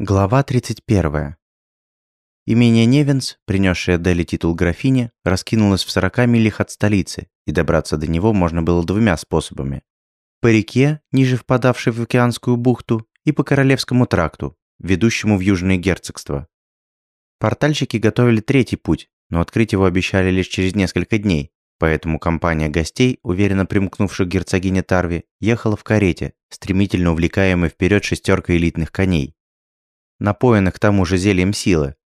Глава 31. Имение Невенс, принесшее Дели титул графини, раскинулось в 40 милях от столицы, и добраться до него можно было двумя способами. По реке, ниже впадавшей в океанскую бухту, и по Королевскому тракту, ведущему в Южное герцогство. Портальщики готовили третий путь, но открыть его обещали лишь через несколько дней, поэтому компания гостей, уверенно примкнувших герцогине Тарви, ехала в карете, стремительно увлекаемой вперед шестеркой элитных коней напоенных к тому же зельем силы.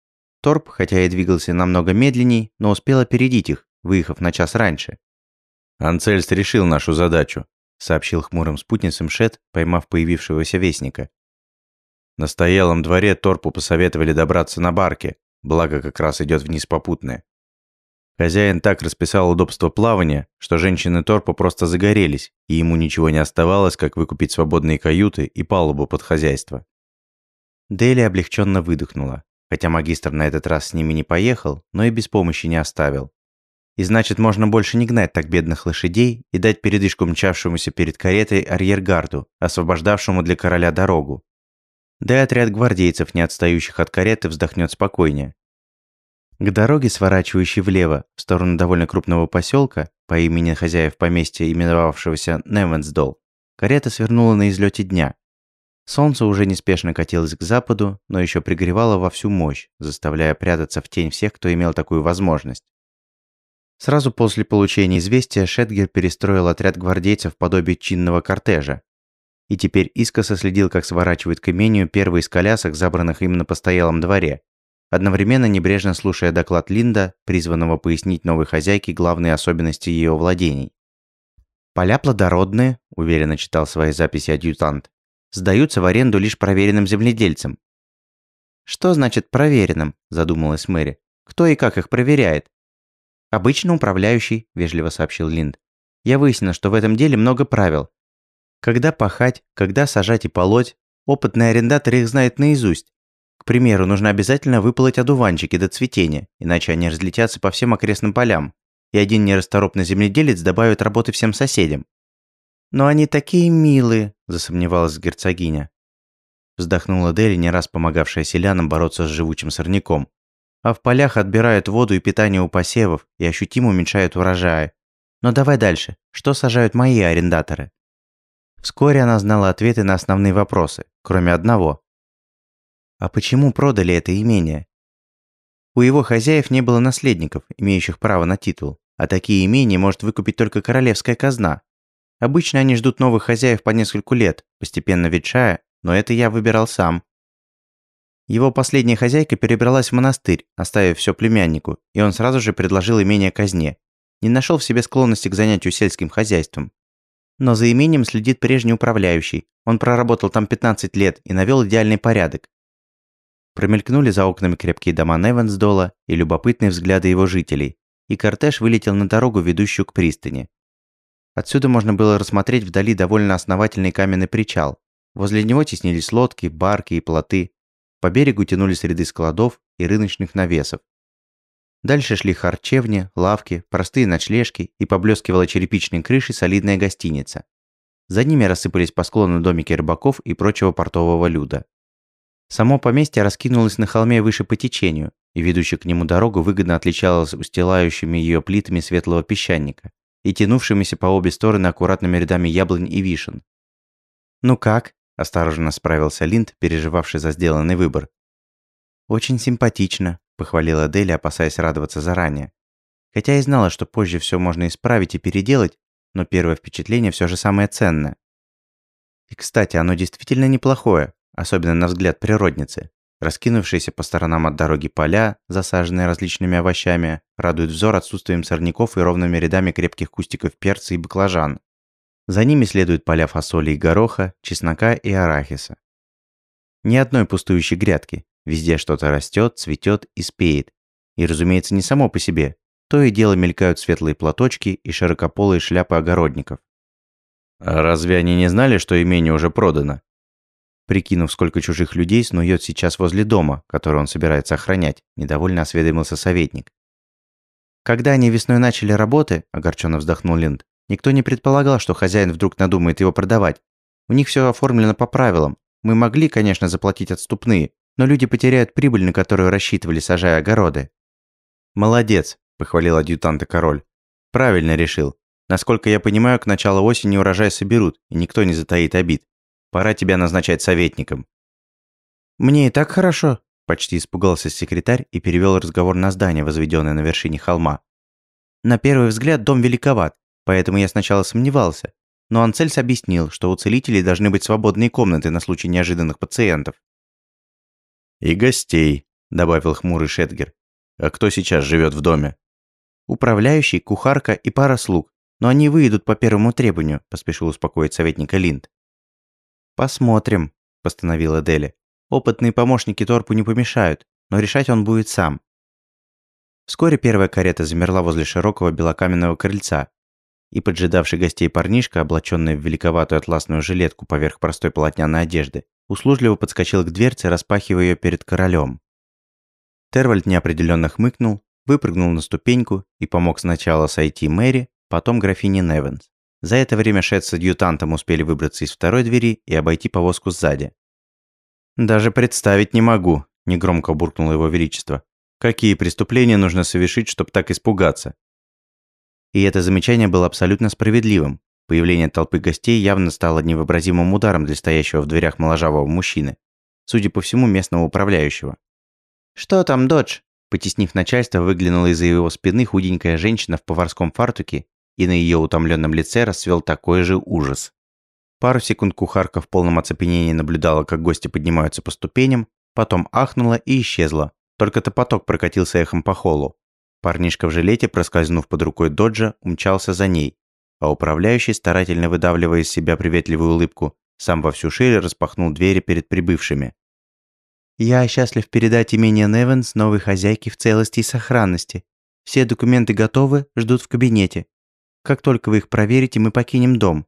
Торп, хотя и двигался намного медленней, но успел опередить их, выехав на час раньше. «Анцельс решил нашу задачу», — сообщил хмурым спутницам Шет, поймав появившегося вестника. На стоялом дворе Торпу посоветовали добраться на барке, благо как раз идет вниз попутная. Хозяин так расписал удобство плавания, что женщины Торпа просто загорелись, и ему ничего не оставалось, как выкупить свободные каюты и палубу под хозяйство. Дели облегченно выдохнула, хотя магистр на этот раз с ними не поехал, но и без помощи не оставил. И значит, можно больше не гнать так бедных лошадей и дать передышку мчавшемуся перед каретой арьергарду, освобождавшему для короля дорогу. Да и отряд гвардейцев, не отстающих от кареты, вздохнет спокойнее. К дороге, сворачивающей влево, в сторону довольно крупного поселка, по имени хозяев поместья, именовавшегося Невенсдол, карета свернула на излете дня, Солнце уже неспешно катилось к западу, но еще пригревало во всю мощь, заставляя прятаться в тень всех, кто имел такую возможность. Сразу после получения известия Шетгер перестроил отряд гвардейцев в подобие чинного кортежа. И теперь искоса следил, как сворачивают к имению первый из колясок, забранных им на постоялом дворе, одновременно небрежно слушая доклад Линда, призванного пояснить новой хозяйке главные особенности ее владений. «Поля плодородные», – уверенно читал свои записи адъютант сдаются в аренду лишь проверенным земледельцам. «Что значит проверенным?» – задумалась Мэри. «Кто и как их проверяет?» «Обычно управляющий», – вежливо сообщил Линд. «Я выяснил, что в этом деле много правил. Когда пахать, когда сажать и полоть, опытный арендатор их знает наизусть. К примеру, нужно обязательно выполоть одуванчики до цветения, иначе они разлетятся по всем окрестным полям, и один нерасторопный земледелец добавит работы всем соседям. «Но они такие милые», – засомневалась герцогиня. Вздохнула Дели, не раз помогавшая селянам бороться с живучим сорняком. А в полях отбирают воду и питание у посевов и ощутимо уменьшают урожаи. Но давай дальше. Что сажают мои арендаторы? Вскоре она знала ответы на основные вопросы, кроме одного. А почему продали это имение? У его хозяев не было наследников, имеющих право на титул, а такие имения может выкупить только королевская казна, Обычно они ждут новых хозяев по нескольку лет, постепенно ветшая, но это я выбирал сам. Его последняя хозяйка перебралась в монастырь, оставив все племяннику, и он сразу же предложил имение казне. Не нашел в себе склонности к занятию сельским хозяйством. Но за имением следит прежний управляющий. Он проработал там 15 лет и навел идеальный порядок. Промелькнули за окнами крепкие дома Невансдола и любопытные взгляды его жителей, и кортеж вылетел на дорогу, ведущую к пристани. Отсюда можно было рассмотреть вдали довольно основательный каменный причал. Возле него теснились лодки, барки и плоты. По берегу тянулись ряды складов и рыночных навесов. Дальше шли харчевни, лавки, простые ночлежки и поблескивала черепичной крышей солидная гостиница. За ними рассыпались по склону домики рыбаков и прочего портового люда. Само поместье раскинулось на холме выше по течению, и ведущая к нему дорогу выгодно отличалась устилающими ее плитами светлого песчаника и тянувшимися по обе стороны аккуратными рядами яблонь и вишен. «Ну как?» – осторожно справился Линд, переживавший за сделанный выбор. «Очень симпатично», – похвалила Дели, опасаясь радоваться заранее. Хотя и знала, что позже все можно исправить и переделать, но первое впечатление все же самое ценное. И, кстати, оно действительно неплохое, особенно на взгляд природницы. Раскинувшиеся по сторонам от дороги поля, засаженные различными овощами, радуют взор отсутствием сорняков и ровными рядами крепких кустиков перца и баклажан. За ними следуют поля фасоли и гороха, чеснока и арахиса. Ни одной пустующей грядки. Везде что-то растет, цветет и спеет. И, разумеется, не само по себе. То и дело мелькают светлые платочки и широкополые шляпы огородников. А разве они не знали, что имение уже продано? Прикинув, сколько чужих людей снует сейчас возле дома, который он собирается охранять, недовольно осведомился советник. Когда они весной начали работы, огорченно вздохнул Линд, никто не предполагал, что хозяин вдруг надумает его продавать. У них все оформлено по правилам. Мы могли, конечно, заплатить отступные, но люди потеряют прибыль, на которую рассчитывали, сажая огороды». «Молодец», – похвалил адъютанта король. «Правильно решил. Насколько я понимаю, к началу осени урожай соберут, и никто не затаит обид. Пора тебя назначать советником». «Мне и так хорошо», – почти испугался секретарь и перевел разговор на здание, возведенное на вершине холма. «На первый взгляд дом великоват, поэтому я сначала сомневался, но Анцельс объяснил, что у целителей должны быть свободные комнаты на случай неожиданных пациентов. «И гостей», – добавил хмурый Шетгер. «А кто сейчас живет в доме?» «Управляющий, кухарка и пара слуг, но они выйдут по первому требованию», – поспешил успокоить советника Линд. «Посмотрим», – постановила Дели. «Опытные помощники Торпу не помешают, но решать он будет сам». Вскоре первая карета замерла возле широкого белокаменного крыльца, и поджидавший гостей парнишка, облаченный в великоватую атласную жилетку поверх простой полотняной одежды, услужливо подскочил к дверце, распахивая ее перед королем. Тервальд неопределенно хмыкнул, выпрыгнул на ступеньку и помог сначала сойти Мэри, потом графине Невенс. За это время Шет с адъютантом успели выбраться из второй двери и обойти повозку сзади. «Даже представить не могу», – негромко буркнуло его величество. «Какие преступления нужно совершить, чтобы так испугаться?» И это замечание было абсолютно справедливым. Появление толпы гостей явно стало невообразимым ударом для стоящего в дверях моложавого мужчины. Судя по всему, местного управляющего. «Что там, Додж?» Потеснив начальство, выглянула из-за его спины худенькая женщина в поварском фартуке, и на ее утомленном лице расцвел такой же ужас. Пару секунд кухарка в полном оцепенении наблюдала, как гости поднимаются по ступеням, потом ахнула и исчезла. Только топоток прокатился эхом по холлу. Парнишка в жилете, проскользнув под рукой Доджа, умчался за ней, а управляющий, старательно выдавливая из себя приветливую улыбку, сам во всю шире распахнул двери перед прибывшими. «Я счастлив передать имение Невенс новой хозяйке в целости и сохранности. Все документы готовы, ждут в кабинете. Как только вы их проверите, мы покинем дом».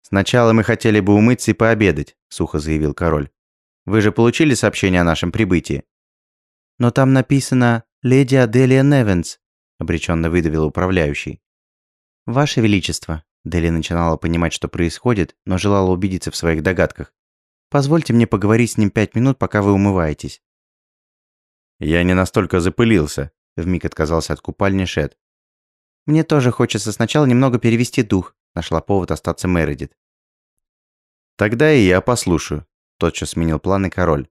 «Сначала мы хотели бы умыться и пообедать», – сухо заявил король. «Вы же получили сообщение о нашем прибытии?» «Но там написано «Леди Аделия Невенс», – обреченно выдавил управляющий. «Ваше Величество», – Дели начинала понимать, что происходит, но желала убедиться в своих догадках. «Позвольте мне поговорить с ним пять минут, пока вы умываетесь». «Я не настолько запылился», – вмиг отказался от купальни Шет. «Мне тоже хочется сначала немного перевести дух», – нашла повод остаться Мередит. «Тогда и я послушаю», – тотчас сменил планы король.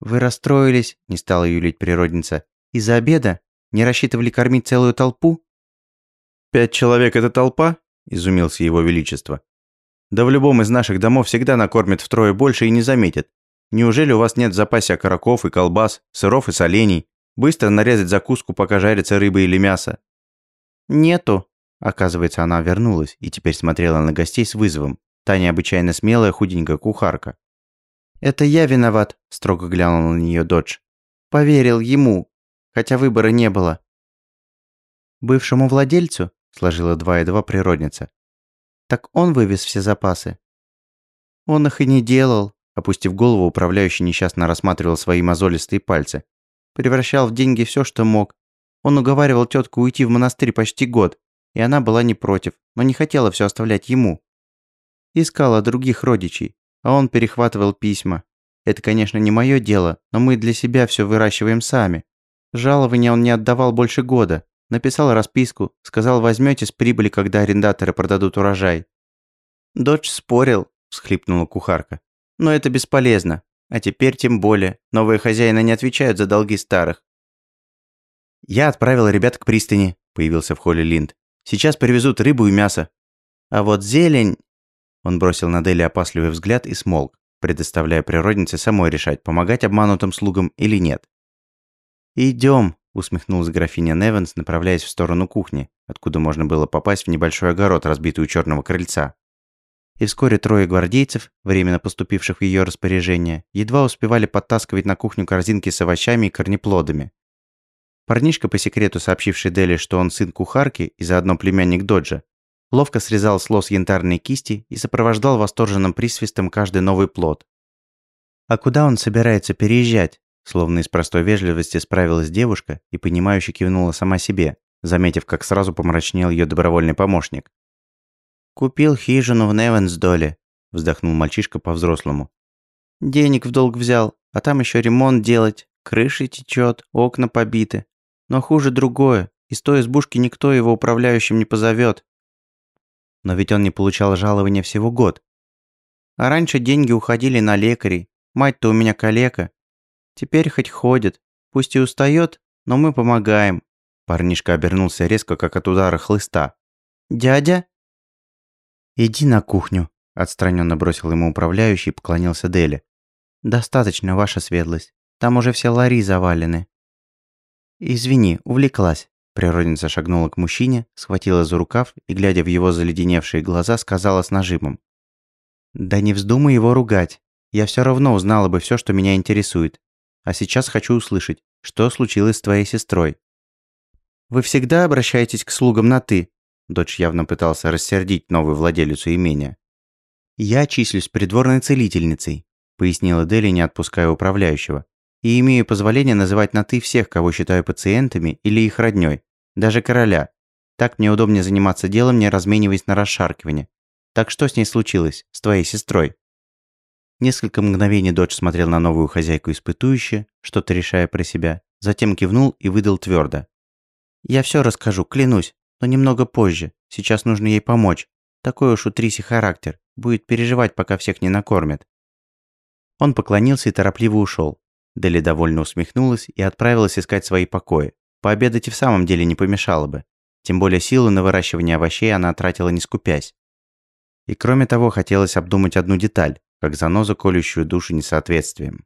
«Вы расстроились», – не стала юлить природница. «Из-за обеда? Не рассчитывали кормить целую толпу?» «Пять человек – это толпа?» – изумился его величество. «Да в любом из наших домов всегда накормят втрое больше и не заметят. Неужели у вас нет в запасе окороков и колбас, сыров и солений? Быстро нарезать закуску, пока жарится рыба или мясо?» «Нету». Оказывается, она вернулась и теперь смотрела на гостей с вызовом. Та необычайно смелая худенькая кухарка. «Это я виноват», – строго глянул на нее Додж. «Поверил ему, хотя выбора не было». «Бывшему владельцу?» сложила два и два природница. Так он вывез все запасы. Он их и не делал, опустив голову, управляющий несчастно рассматривал свои мозолистые пальцы. Превращал в деньги все, что мог. Он уговаривал тетку уйти в монастырь почти год, и она была не против, но не хотела все оставлять ему. Искала других родичей, а он перехватывал письма. Это, конечно, не мое дело, но мы для себя все выращиваем сами. Жалования он не отдавал больше года, Написал расписку, сказал возьмете с прибыли, когда арендаторы продадут урожай. Дочь спорил, всхлипнула кухарка. Но это бесполезно. А теперь тем более. Новые хозяины не отвечают за долги старых. Я отправил ребят к пристани, появился в холле Линд. Сейчас привезут рыбу и мясо. А вот зелень... Он бросил на Дели опасливый взгляд и смолк, предоставляя природнице самой решать, помогать обманутым слугам или нет. «Идем», усмехнулась графиня Невенс, направляясь в сторону кухни, откуда можно было попасть в небольшой огород, разбитый у черного крыльца. И вскоре трое гвардейцев, временно поступивших в ее распоряжение, едва успевали подтаскивать на кухню корзинки с овощами и корнеплодами. Парнишка, по секрету сообщивший Дели, что он сын кухарки и заодно племянник Доджа, ловко срезал с лос янтарные кисти и сопровождал восторженным присвистом каждый новый плод. «А куда он собирается переезжать?» Словно из простой вежливости справилась девушка и понимающе кивнула сама себе, заметив, как сразу помрачнел ее добровольный помощник. «Купил хижину в Невенсдоле», – вздохнул мальчишка по-взрослому. Денег в долг взял, а там еще ремонт делать, крыши течет, окна побиты. Но хуже другое, из той избушки никто его управляющим не позовет. Но ведь он не получал жалования всего год. А раньше деньги уходили на лекарей. Мать-то у меня калека. Теперь хоть ходит. Пусть и устает, но мы помогаем. Парнишка обернулся резко, как от удара хлыста. «Дядя?» «Иди на кухню», – отстраненно бросил ему управляющий и поклонился Дели. «Достаточно, ваша светлость. Там уже все лари завалены». «Извини, увлеклась». Природница шагнула к мужчине, схватила за рукав и, глядя в его заледеневшие глаза, сказала с нажимом. «Да не вздумай его ругать. Я все равно узнала бы все, что меня интересует. А сейчас хочу услышать, что случилось с твоей сестрой». «Вы всегда обращаетесь к слугам на «ты», Дочь явно пытался рассердить новую владелицу имения. «Я числюсь придворной целительницей», – пояснила Дели, не отпуская управляющего. «И имею позволение называть на «ты» всех, кого считаю пациентами или их роднёй, даже короля. Так мне удобнее заниматься делом, не размениваясь на расшаркивание. Так что с ней случилось, с твоей сестрой?» Несколько мгновений дочь смотрел на новую хозяйку испытующе, что-то решая про себя, затем кивнул и выдал твердо. «Я все расскажу, клянусь но немного позже. Сейчас нужно ей помочь. Такой уж у Триси характер. Будет переживать, пока всех не накормят». Он поклонился и торопливо ушел. Дели довольно усмехнулась и отправилась искать свои покои. Пообедать и в самом деле не помешало бы. Тем более силы на выращивание овощей она тратила не скупясь. И кроме того, хотелось обдумать одну деталь, как занозу, колющую душу несоответствием.